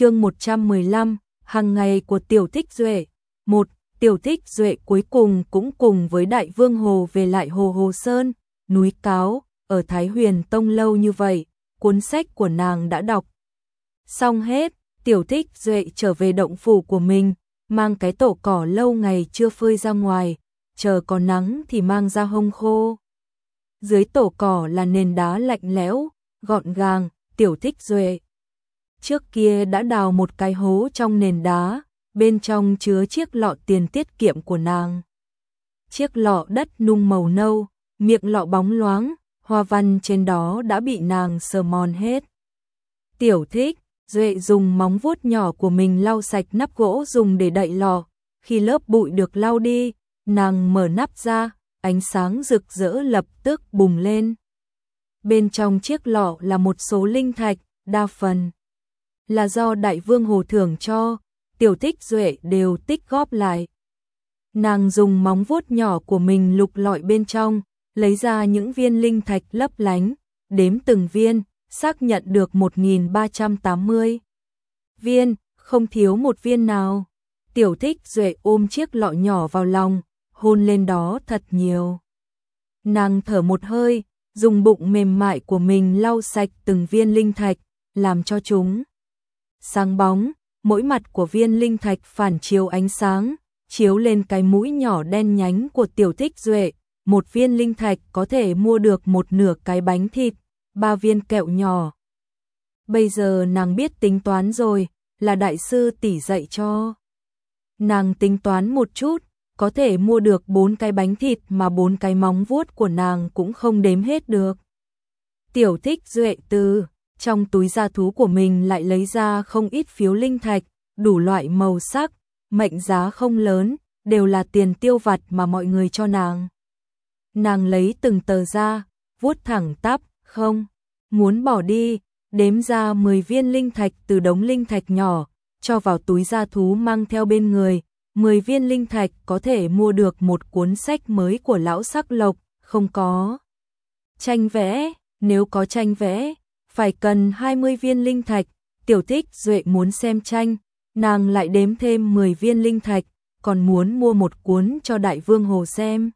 chương 115, hàng ngày của Tiểu Thích Duệ. Một, Tiểu Thích Duệ cuối cùng cũng cùng với Đại Vương Hồ về lại Hồ Hồ Sơn, núi Cáo, ở Thái Huyền Tông lâu như vậy, cuốn sách của nàng đã đọc. Xong hết, Tiểu Thích Duệ trở về động phủ của mình, mang cái tổ cỏ lâu ngày chưa phơi ra ngoài, chờ có nắng thì mang ra hông khô. Dưới tổ cỏ là nền đá lạnh lẽo, gọn gàng, Tiểu Thích Duệ trước kia đã đào một cái hố trong nền đá, bên trong chứa chiếc lọ tiền tiết kiệm của nàng. Chiếc lọ đất nung màu nâu, miệng lọ bóng loáng, hoa văn trên đó đã bị nàng sờ mòn hết. Tiểu thích, Duệ dùng móng vuốt nhỏ của mình lau sạch nắp gỗ dùng để đậy lọ. Khi lớp bụi được lau đi, nàng mở nắp ra, ánh sáng rực rỡ lập tức bùng lên. Bên trong chiếc lọ là một số linh thạch, đa phần là do đại vương hồ thưởng cho, tiểu thích duệ đều tích góp lại. Nàng dùng móng vuốt nhỏ của mình lục lọi bên trong, lấy ra những viên linh thạch lấp lánh, đếm từng viên, xác nhận được 1380 viên, không thiếu một viên nào. Tiểu thích duệ ôm chiếc lọ nhỏ vào lòng, hôn lên đó thật nhiều. Nàng thở một hơi, dùng bụng mềm mại của mình lau sạch từng viên linh thạch, làm cho chúng sáng bóng, mỗi mặt của viên linh thạch phản chiếu ánh sáng, chiếu lên cái mũi nhỏ đen nhánh của tiểu thích duệ, một viên linh thạch có thể mua được một nửa cái bánh thịt, ba viên kẹo nhỏ. Bây giờ nàng biết tính toán rồi, là đại sư tỷ dạy cho. Nàng tính toán một chút, có thể mua được bốn cái bánh thịt mà bốn cái móng vuốt của nàng cũng không đếm hết được. Tiểu thích duệ từ trong túi gia thú của mình lại lấy ra không ít phiếu linh thạch, đủ loại màu sắc, mệnh giá không lớn, đều là tiền tiêu vặt mà mọi người cho nàng. Nàng lấy từng tờ ra, vuốt thẳng tắp, không, muốn bỏ đi, đếm ra 10 viên linh thạch từ đống linh thạch nhỏ, cho vào túi gia thú mang theo bên người. 10 viên linh thạch có thể mua được một cuốn sách mới của lão sắc lộc, không có. Tranh vẽ, nếu có tranh vẽ, phải cần 20 viên linh thạch, tiểu thích duệ muốn xem tranh, nàng lại đếm thêm 10 viên linh thạch, còn muốn mua một cuốn cho đại vương hồ xem.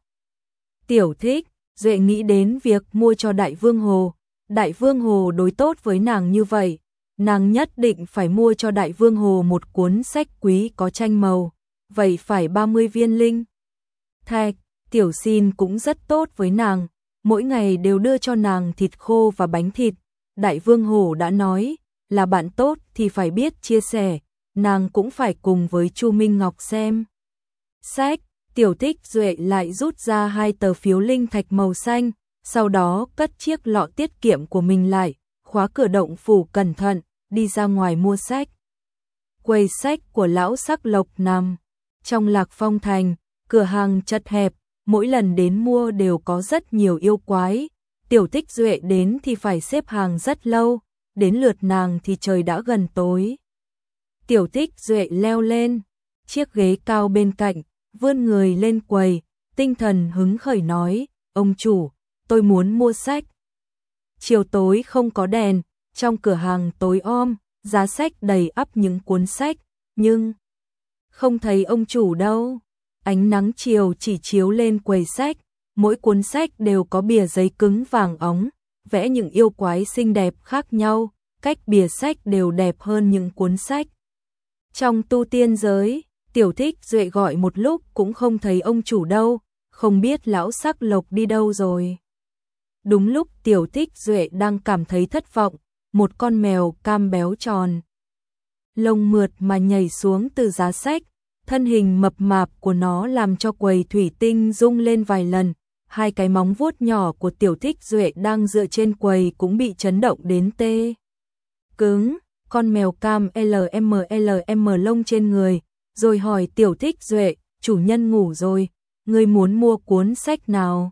Tiểu thích, duệ nghĩ đến việc mua cho đại vương hồ, đại vương hồ đối tốt với nàng như vậy, nàng nhất định phải mua cho đại vương hồ một cuốn sách quý có tranh màu, vậy phải 30 viên linh. Thạch, tiểu xin cũng rất tốt với nàng, mỗi ngày đều đưa cho nàng thịt khô và bánh thịt, Đại Vương Hồ đã nói, là bạn tốt thì phải biết chia sẻ, nàng cũng phải cùng với Chu Minh Ngọc xem. Sách, tiểu thích duệ lại rút ra hai tờ phiếu linh thạch màu xanh, sau đó cất chiếc lọ tiết kiệm của mình lại, khóa cửa động phủ cẩn thận, đi ra ngoài mua sách. Quầy sách của lão sắc lộc nằm trong lạc phong thành, cửa hàng chật hẹp, mỗi lần đến mua đều có rất nhiều yêu quái, Tiểu Tích Duệ đến thì phải xếp hàng rất lâu, đến lượt nàng thì trời đã gần tối. Tiểu Tích Duệ leo lên, chiếc ghế cao bên cạnh, vươn người lên quầy, tinh thần hứng khởi nói, ông chủ, tôi muốn mua sách. Chiều tối không có đèn, trong cửa hàng tối om, giá sách đầy ắp những cuốn sách, nhưng không thấy ông chủ đâu. Ánh nắng chiều chỉ chiếu lên quầy sách, mỗi cuốn sách đều có bìa giấy cứng vàng óng, vẽ những yêu quái xinh đẹp khác nhau, cách bìa sách đều đẹp hơn những cuốn sách. Trong tu tiên giới, tiểu thích duệ gọi một lúc cũng không thấy ông chủ đâu, không biết lão sắc lộc đi đâu rồi. Đúng lúc tiểu thích duệ đang cảm thấy thất vọng, một con mèo cam béo tròn. Lông mượt mà nhảy xuống từ giá sách, thân hình mập mạp của nó làm cho quầy thủy tinh rung lên vài lần, hai cái móng vuốt nhỏ của tiểu thích duệ đang dựa trên quầy cũng bị chấn động đến tê. Cứng, con mèo cam LMLM lông trên người, rồi hỏi tiểu thích duệ, chủ nhân ngủ rồi, ngươi muốn mua cuốn sách nào?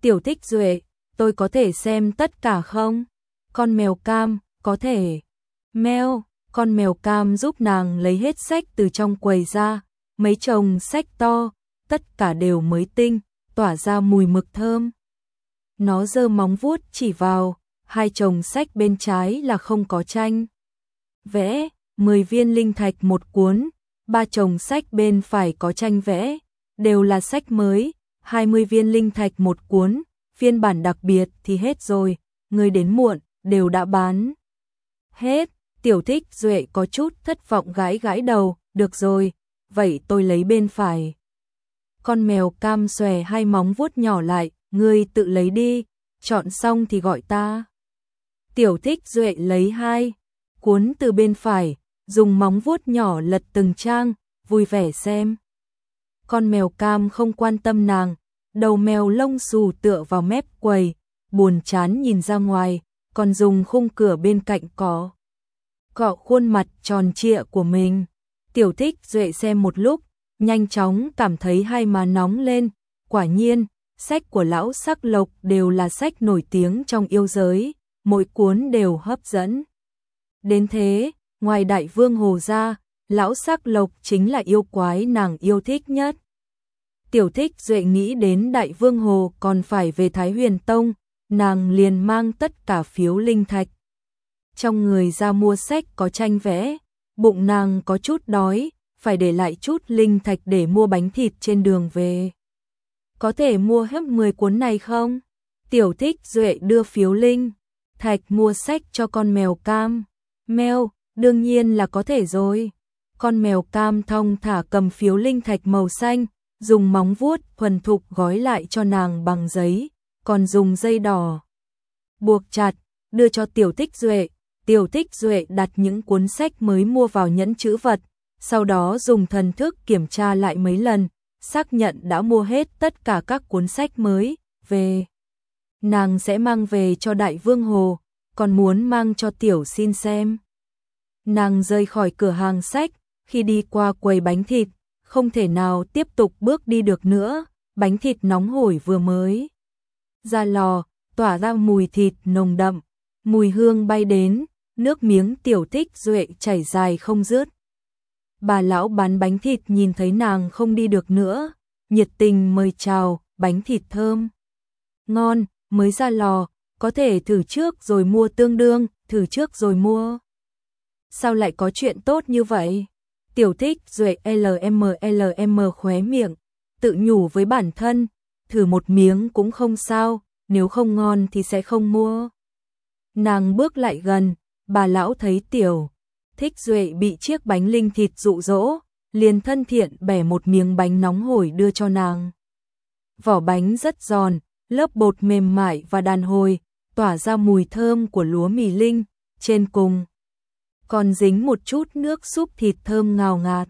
Tiểu thích duệ, tôi có thể xem tất cả không? Con mèo cam, có thể. Mèo, con mèo cam giúp nàng lấy hết sách từ trong quầy ra, mấy chồng sách to, tất cả đều mới tinh, tỏa ra mùi mực thơm. Nó giơ móng vuốt chỉ vào, hai chồng sách bên trái là không có tranh. Vẽ, 10 viên linh thạch một cuốn, ba chồng sách bên phải có tranh vẽ, đều là sách mới, 20 viên linh thạch một cuốn, phiên bản đặc biệt thì hết rồi, người đến muộn, đều đã bán. Hết, tiểu thích duệ có chút thất vọng gãi gãi đầu, được rồi, vậy tôi lấy bên phải. Con mèo cam xòe hai móng vuốt nhỏ lại, ngươi tự lấy đi, chọn xong thì gọi ta. Tiểu thích duệ lấy hai, cuốn từ bên phải, dùng móng vuốt nhỏ lật từng trang, vui vẻ xem. Con mèo cam không quan tâm nàng, đầu mèo lông xù tựa vào mép quầy, buồn chán nhìn ra ngoài, còn dùng khung cửa bên cạnh có. Cọ khuôn mặt tròn trịa của mình. Tiểu thích duệ xem một lúc, nhanh chóng cảm thấy hai má nóng lên. Quả nhiên, sách của lão sắc lộc đều là sách nổi tiếng trong yêu giới, mỗi cuốn đều hấp dẫn. Đến thế, ngoài đại vương hồ ra, lão sắc lộc chính là yêu quái nàng yêu thích nhất. Tiểu thích duệ nghĩ đến đại vương hồ còn phải về Thái Huyền Tông, nàng liền mang tất cả phiếu linh thạch. Trong người ra mua sách có tranh vẽ, bụng nàng có chút đói, phải để lại chút linh thạch để mua bánh thịt trên đường về. Có thể mua hết 10 cuốn này không? Tiểu thích duệ đưa phiếu linh, thạch mua sách cho con mèo cam. Mèo, đương nhiên là có thể rồi. Con mèo cam thong thả cầm phiếu linh thạch màu xanh, dùng móng vuốt thuần thục gói lại cho nàng bằng giấy, còn dùng dây đỏ buộc chặt, đưa cho Tiểu Thích Duệ. Tiểu Thích Duệ đặt những cuốn sách mới mua vào nhẫn chữ vật, sau đó dùng thần thức kiểm tra lại mấy lần, xác nhận đã mua hết tất cả các cuốn sách mới, về. Nàng sẽ mang về cho Đại Vương Hồ, còn muốn mang cho Tiểu xin xem. Nàng rời khỏi cửa hàng sách, khi đi qua quầy bánh thịt, không thể nào tiếp tục bước đi được nữa, bánh thịt nóng hổi vừa mới. Ra lò, tỏa ra mùi thịt nồng đậm, mùi hương bay đến, nước miếng tiểu thích duệ chảy dài không dứt. Bà lão bán bánh thịt nhìn thấy nàng không đi được nữa, nhiệt tình mời chào, bánh thịt thơm. Ngon, mới ra lò, có thể thử trước rồi mua tương đương, thử trước rồi mua. Sao lại có chuyện tốt như vậy? Tiểu thích duệ LMLM khóe miệng, tự nhủ với bản thân, thử một miếng cũng không sao, nếu không ngon thì sẽ không mua. Nàng bước lại gần, bà lão thấy tiểu, thích duệ bị chiếc bánh linh thịt dụ dỗ, liền thân thiện bẻ một miếng bánh nóng hổi đưa cho nàng. Vỏ bánh rất giòn, lớp bột mềm mại và đàn hồi, tỏa ra mùi thơm của lúa mì linh, trên cùng còn dính một chút nước súp thịt thơm ngào ngạt.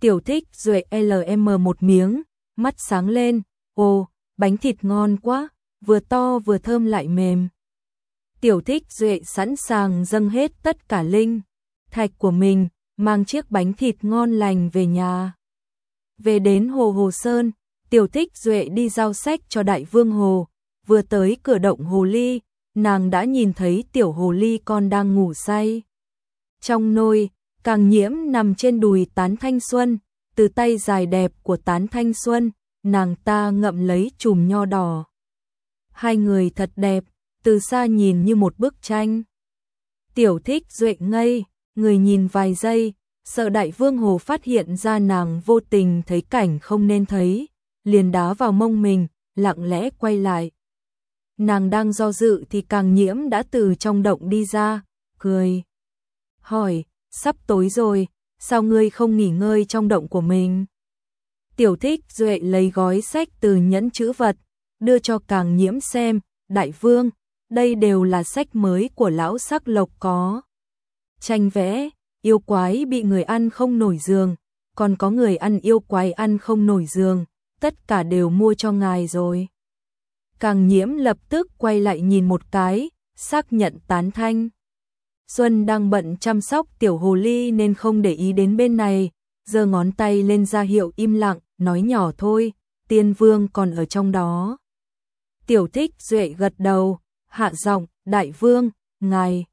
Tiểu thích duệ LM một miếng, mắt sáng lên, ồ, bánh thịt ngon quá, vừa to vừa thơm lại mềm. Tiểu thích duệ sẵn sàng dâng hết tất cả linh, thạch của mình, mang chiếc bánh thịt ngon lành về nhà. Về đến Hồ Hồ Sơn, tiểu thích duệ đi giao sách cho đại vương Hồ, vừa tới cửa động Hồ Ly, nàng đã nhìn thấy tiểu Hồ Ly con đang ngủ say. Trong nôi, càng nhiễm nằm trên đùi tán thanh xuân, từ tay dài đẹp của tán thanh xuân, nàng ta ngậm lấy chùm nho đỏ. Hai người thật đẹp, từ xa nhìn như một bức tranh. Tiểu thích duệ ngây, người nhìn vài giây, sợ đại vương hồ phát hiện ra nàng vô tình thấy cảnh không nên thấy, liền đá vào mông mình, lặng lẽ quay lại. Nàng đang do dự thì càng nhiễm đã từ trong động đi ra, cười hỏi, sắp tối rồi, sao ngươi không nghỉ ngơi trong động của mình? Tiểu thích duệ lấy gói sách từ nhẫn chữ vật, đưa cho càng nhiễm xem, đại vương, đây đều là sách mới của lão sắc lộc có. Tranh vẽ, yêu quái bị người ăn không nổi giường, còn có người ăn yêu quái ăn không nổi giường, tất cả đều mua cho ngài rồi. Càng nhiễm lập tức quay lại nhìn một cái, xác nhận tán thanh. Xuân đang bận chăm sóc tiểu hồ ly nên không để ý đến bên này, giơ ngón tay lên ra hiệu im lặng, nói nhỏ thôi, tiên vương còn ở trong đó. Tiểu thích duệ gật đầu, hạ giọng, đại vương, ngài,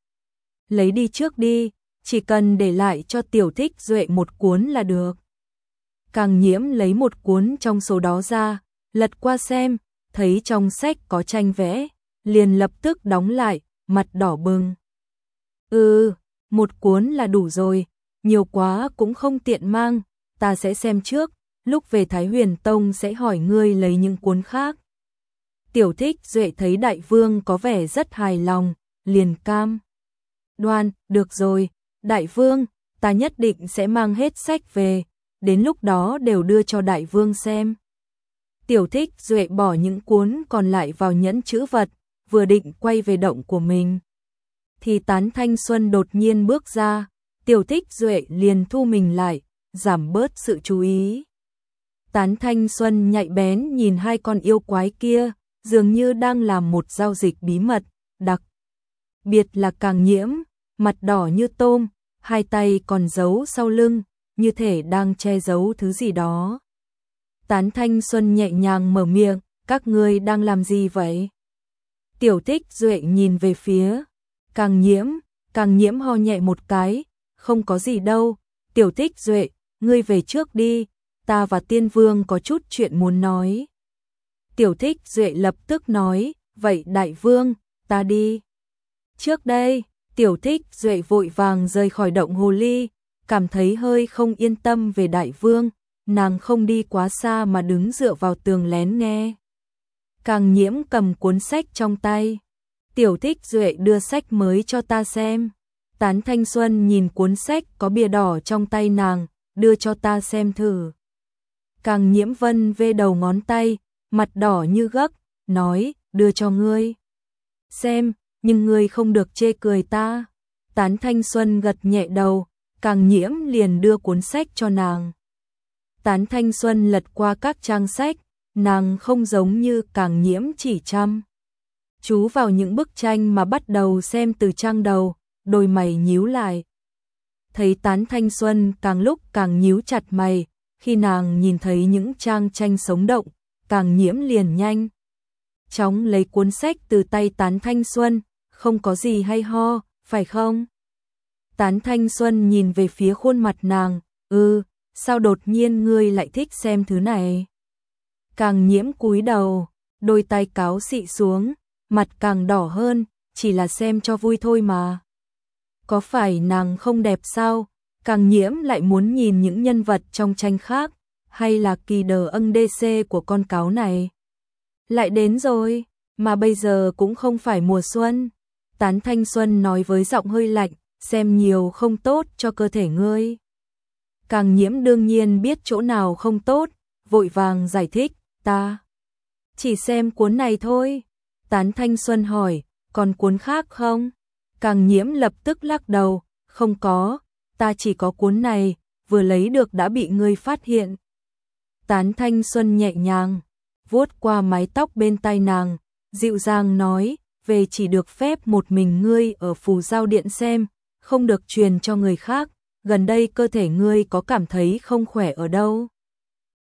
lấy đi trước đi, chỉ cần để lại cho tiểu thích duệ một cuốn là được. Càng nhiễm lấy một cuốn trong số đó ra, lật qua xem, thấy trong sách có tranh vẽ, liền lập tức đóng lại, mặt đỏ bừng. Ừ, một cuốn là đủ rồi, nhiều quá cũng không tiện mang, ta sẽ xem trước, lúc về Thái Huyền Tông sẽ hỏi ngươi lấy những cuốn khác. Tiểu thích duệ thấy đại vương có vẻ rất hài lòng, liền cam. Đoan, được rồi, đại vương, ta nhất định sẽ mang hết sách về, đến lúc đó đều đưa cho đại vương xem. Tiểu thích duệ bỏ những cuốn còn lại vào nhẫn chữ vật, vừa định quay về động của mình. Thì tán thanh xuân đột nhiên bước ra, tiểu thích duệ liền thu mình lại, giảm bớt sự chú ý. Tán thanh xuân nhạy bén nhìn hai con yêu quái kia, dường như đang làm một giao dịch bí mật, đặc biệt là càng nhiễm, mặt đỏ như tôm, hai tay còn giấu sau lưng, như thể đang che giấu thứ gì đó. Tán Thanh Xuân nhẹ nhàng mở miệng, các ngươi đang làm gì vậy? Tiểu Tích Duệ nhìn về phía, càng nhiễm, càng nhiễm ho nhẹ một cái, không có gì đâu, Tiểu Tích Duệ, ngươi về trước đi, ta và Tiên Vương có chút chuyện muốn nói. Tiểu Thích Duệ lập tức nói, vậy Đại Vương, ta đi. Trước đây, Tiểu Thích Duệ vội vàng rời khỏi động hồ ly, cảm thấy hơi không yên tâm về Đại Vương, nàng không đi quá xa mà đứng dựa vào tường lén nghe. Càng nhiễm cầm cuốn sách trong tay. Tiểu thích duệ đưa sách mới cho ta xem. Tán Thanh Xuân nhìn cuốn sách có bìa đỏ trong tay nàng, đưa cho ta xem thử. Càng nhiễm vân vê đầu ngón tay, mặt đỏ như gấc, nói, đưa cho ngươi. Xem, nhưng ngươi không được chê cười ta. Tán Thanh Xuân gật nhẹ đầu, càng nhiễm liền đưa cuốn sách cho nàng. Tán Thanh Xuân lật qua các trang sách, nàng không giống như càng nhiễm chỉ chăm. Chú vào những bức tranh mà bắt đầu xem từ trang đầu, đôi mày nhíu lại. Thấy Tán Thanh Xuân càng lúc càng nhíu chặt mày, khi nàng nhìn thấy những trang tranh sống động, càng nhiễm liền nhanh. Chóng lấy cuốn sách từ tay Tán Thanh Xuân, không có gì hay ho, phải không? Tán Thanh Xuân nhìn về phía khuôn mặt nàng, ư, sao đột nhiên ngươi lại thích xem thứ này? Càng nhiễm cúi đầu, đôi tay cáo xị xuống, mặt càng đỏ hơn, chỉ là xem cho vui thôi mà. Có phải nàng không đẹp sao? Càng nhiễm lại muốn nhìn những nhân vật trong tranh khác, hay là kỳ đờ ân DC của con cáo này? Lại đến rồi, mà bây giờ cũng không phải mùa xuân. Tán Thanh Xuân nói với giọng hơi lạnh, xem nhiều không tốt cho cơ thể ngươi. Càng nhiễm đương nhiên biết chỗ nào không tốt, vội vàng giải thích, ta chỉ xem cuốn này thôi. Tán Thanh Xuân hỏi, còn cuốn khác không? Càng nhiễm lập tức lắc đầu, không có, ta chỉ có cuốn này, vừa lấy được đã bị ngươi phát hiện. Tán Thanh Xuân nhẹ nhàng, vuốt qua mái tóc bên tai nàng, dịu dàng nói, về chỉ được phép một mình ngươi ở phù giao điện xem, không được truyền cho người khác, gần đây cơ thể ngươi có cảm thấy không khỏe ở đâu?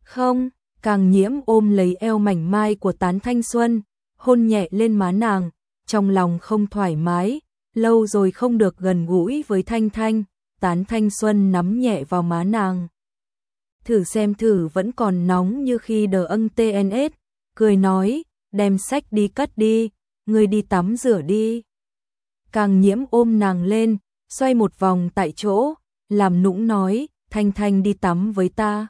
Không, càng nhiễm ôm lấy eo mảnh mai của tán thanh xuân, hôn nhẹ lên má nàng, trong lòng không thoải mái, lâu rồi không được gần gũi với thanh thanh, tán thanh xuân nắm nhẹ vào má nàng. Thử xem thử vẫn còn nóng như khi đờ ân TNS, cười nói, đem sách đi cất đi, ngươi đi tắm rửa đi. Càng nhiễm ôm nàng lên, xoay một vòng tại chỗ, làm nũng nói, Thanh Thanh đi tắm với ta.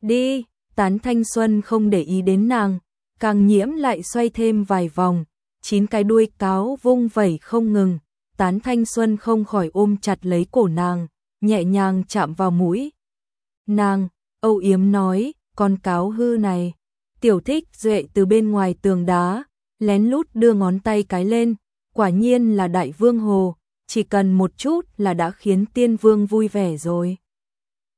Đi, tán Thanh Xuân không để ý đến nàng, càng nhiễm lại xoay thêm vài vòng, chín cái đuôi cáo vung vẩy không ngừng, tán Thanh Xuân không khỏi ôm chặt lấy cổ nàng, nhẹ nhàng chạm vào mũi. Nàng, âu yếm nói, con cáo hư này, tiểu thích duệ từ bên ngoài tường đá, lén lút đưa ngón tay cái lên, quả nhiên là đại vương hồ, chỉ cần một chút là đã khiến tiên vương vui vẻ rồi.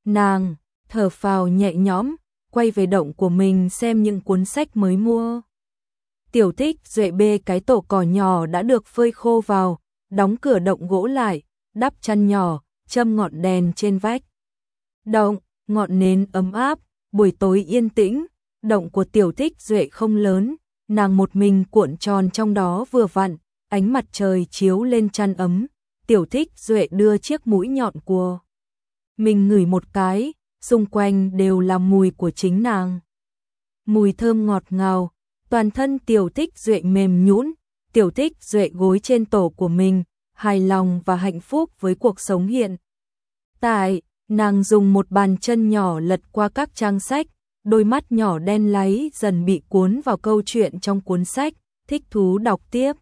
Nàng, thở phào nhẹ nhõm, quay về động của mình xem những cuốn sách mới mua. Tiểu thích duệ bê cái tổ cỏ nhỏ đã được phơi khô vào, đóng cửa động gỗ lại, đắp chăn nhỏ, châm ngọn đèn trên vách. Động, ngọn nến ấm áp, buổi tối yên tĩnh, động của tiểu thích duệ không lớn, nàng một mình cuộn tròn trong đó vừa vặn, ánh mặt trời chiếu lên chăn ấm, tiểu thích duệ đưa chiếc mũi nhọn của mình ngửi một cái, xung quanh đều là mùi của chính nàng. Mùi thơm ngọt ngào, toàn thân tiểu thích duệ mềm nhũn, tiểu thích duệ gối trên tổ của mình, hài lòng và hạnh phúc với cuộc sống hiện. Tại, nàng dùng một bàn chân nhỏ lật qua các trang sách, đôi mắt nhỏ đen láy dần bị cuốn vào câu chuyện trong cuốn sách, thích thú đọc tiếp.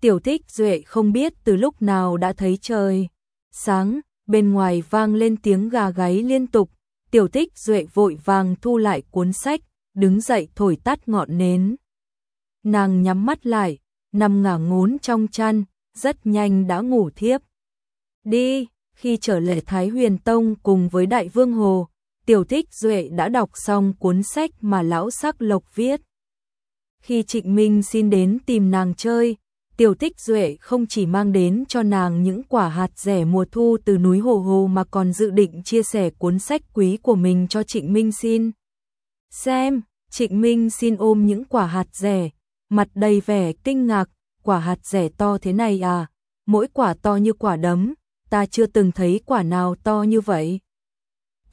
Tiểu thích duệ không biết từ lúc nào đã thấy trời. Sáng, bên ngoài vang lên tiếng gà gáy liên tục, tiểu thích duệ vội vàng thu lại cuốn sách, đứng dậy thổi tắt ngọn nến. Nàng nhắm mắt lại, nằm ngả ngốn trong chăn, rất nhanh đã ngủ thiếp. Đi, khi trở lại Thái Huyền Tông cùng với Đại Vương Hồ, Tiểu Thích Duệ đã đọc xong cuốn sách mà lão sắc lộc viết. Khi Trịnh Minh xin đến tìm nàng chơi, Tiểu Thích Duệ không chỉ mang đến cho nàng những quả hạt rẻ mùa thu từ núi Hồ Hồ mà còn dự định chia sẻ cuốn sách quý của mình cho Trịnh Minh xin. Xem, Trịnh Minh xin ôm những quả hạt rẻ, mặt đầy vẻ kinh ngạc, quả hạt rẻ to thế này à, mỗi quả to như quả đấm, ta chưa từng thấy quả nào to như vậy.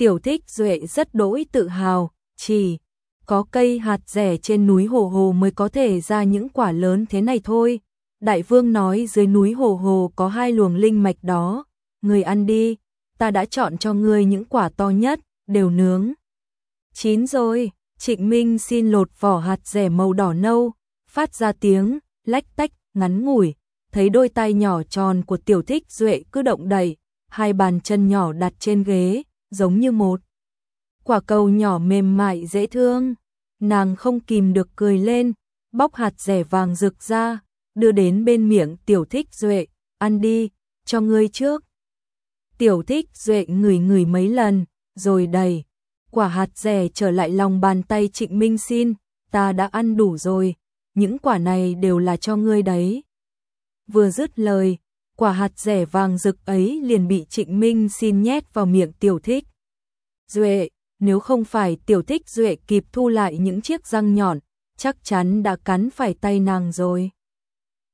Tiểu thích duệ rất đỗi tự hào, chỉ có cây hạt rẻ trên núi Hồ Hồ mới có thể ra những quả lớn thế này thôi. Đại vương nói dưới núi Hồ Hồ có hai luồng linh mạch đó, người ăn đi, ta đã chọn cho ngươi những quả to nhất, đều nướng. Chín rồi, Trịnh Minh xin lột vỏ hạt rẻ màu đỏ nâu, phát ra tiếng, lách tách, ngắn ngủi, thấy đôi tay nhỏ tròn của tiểu thích duệ cứ động đẩy, hai bàn chân nhỏ đặt trên ghế, giống như một. Quả cầu nhỏ mềm mại dễ thương, nàng không kìm được cười lên, bóc hạt rẻ vàng rực ra, đưa đến bên miệng tiểu thích duệ, ăn đi, cho ngươi trước. Tiểu thích duệ ngửi ngửi mấy lần, rồi đầy, quả hạt rẻ trở lại lòng bàn tay trịnh minh xin, ta đã ăn đủ rồi, những quả này đều là cho ngươi đấy. Vừa dứt lời, quả hạt rẻ vàng rực ấy liền bị Trịnh Minh xin nhét vào miệng tiểu thích. Duệ, nếu không phải tiểu thích Duệ kịp thu lại những chiếc răng nhọn, chắc chắn đã cắn phải tay nàng rồi.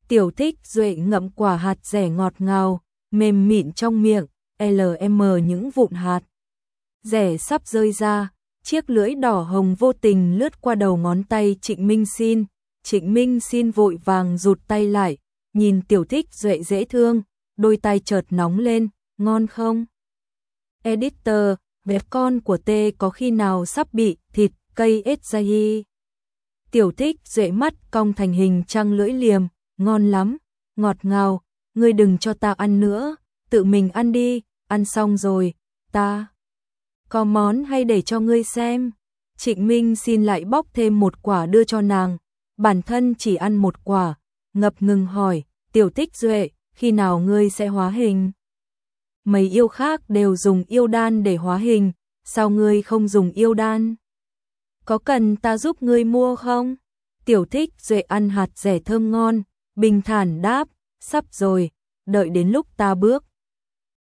Tiểu thích Duệ ngậm quả hạt rẻ ngọt ngào, mềm mịn trong miệng, LM những vụn hạt. Rẻ sắp rơi ra, chiếc lưỡi đỏ hồng vô tình lướt qua đầu ngón tay Trịnh Minh xin, Trịnh Minh xin vội vàng rụt tay lại, nhìn tiểu thích duệ dễ thương, đôi tay chợt nóng lên, ngon không? Editor, bé con của tê có khi nào sắp bị thịt cây ết Tiểu thích duệ mắt cong thành hình trăng lưỡi liềm, ngon lắm, ngọt ngào, ngươi đừng cho ta ăn nữa, tự mình ăn đi, ăn xong rồi, ta có món hay để cho ngươi xem. Trịnh Minh xin lại bóc thêm một quả đưa cho nàng, bản thân chỉ ăn một quả, ngập ngừng hỏi, tiểu tích duệ, khi nào ngươi sẽ hóa hình? Mấy yêu khác đều dùng yêu đan để hóa hình, sao ngươi không dùng yêu đan? Có cần ta giúp ngươi mua không? Tiểu thích duệ ăn hạt rẻ thơm ngon, bình thản đáp, sắp rồi, đợi đến lúc ta bước.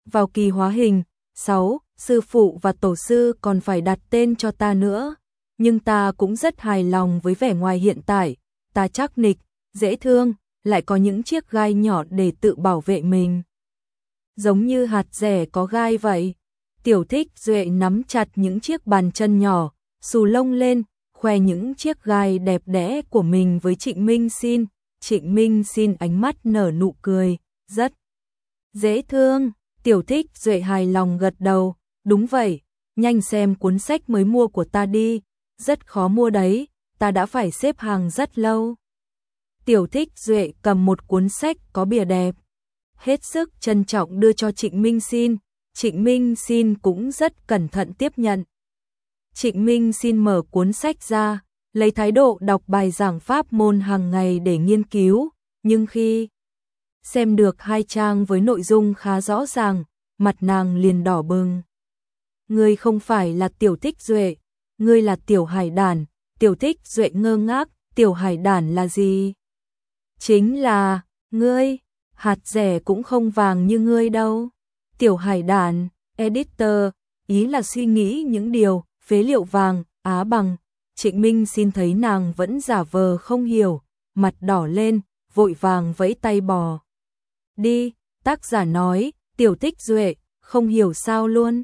Vào kỳ hóa hình, 6, sư phụ và tổ sư còn phải đặt tên cho ta nữa, nhưng ta cũng rất hài lòng với vẻ ngoài hiện tại, ta chắc nịch, dễ thương, lại có những chiếc gai nhỏ để tự bảo vệ mình. Giống như hạt rẻ có gai vậy. Tiểu thích duệ nắm chặt những chiếc bàn chân nhỏ, xù lông lên, khoe những chiếc gai đẹp đẽ của mình với Trịnh Minh xin. Trịnh Minh xin ánh mắt nở nụ cười, rất dễ thương. Tiểu thích duệ hài lòng gật đầu, đúng vậy, nhanh xem cuốn sách mới mua của ta đi, rất khó mua đấy, ta đã phải xếp hàng rất lâu. Tiểu thích duệ cầm một cuốn sách có bìa đẹp. Hết sức trân trọng đưa cho Trịnh Minh xin, Trịnh Minh xin cũng rất cẩn thận tiếp nhận. Trịnh Minh xin mở cuốn sách ra, lấy thái độ đọc bài giảng pháp môn hàng ngày để nghiên cứu, nhưng khi xem được hai trang với nội dung khá rõ ràng, mặt nàng liền đỏ bừng. Ngươi không phải là tiểu thích duệ, ngươi là tiểu hải đàn, tiểu thích duệ ngơ ngác, tiểu hải đàn là gì? Chính là, ngươi, hạt rẻ cũng không vàng như ngươi đâu. Tiểu hải đàn, editor, ý là suy nghĩ những điều, phế liệu vàng, á bằng. Trịnh Minh xin thấy nàng vẫn giả vờ không hiểu, mặt đỏ lên, vội vàng vẫy tay bò. Đi, tác giả nói, tiểu tích duệ, không hiểu sao luôn.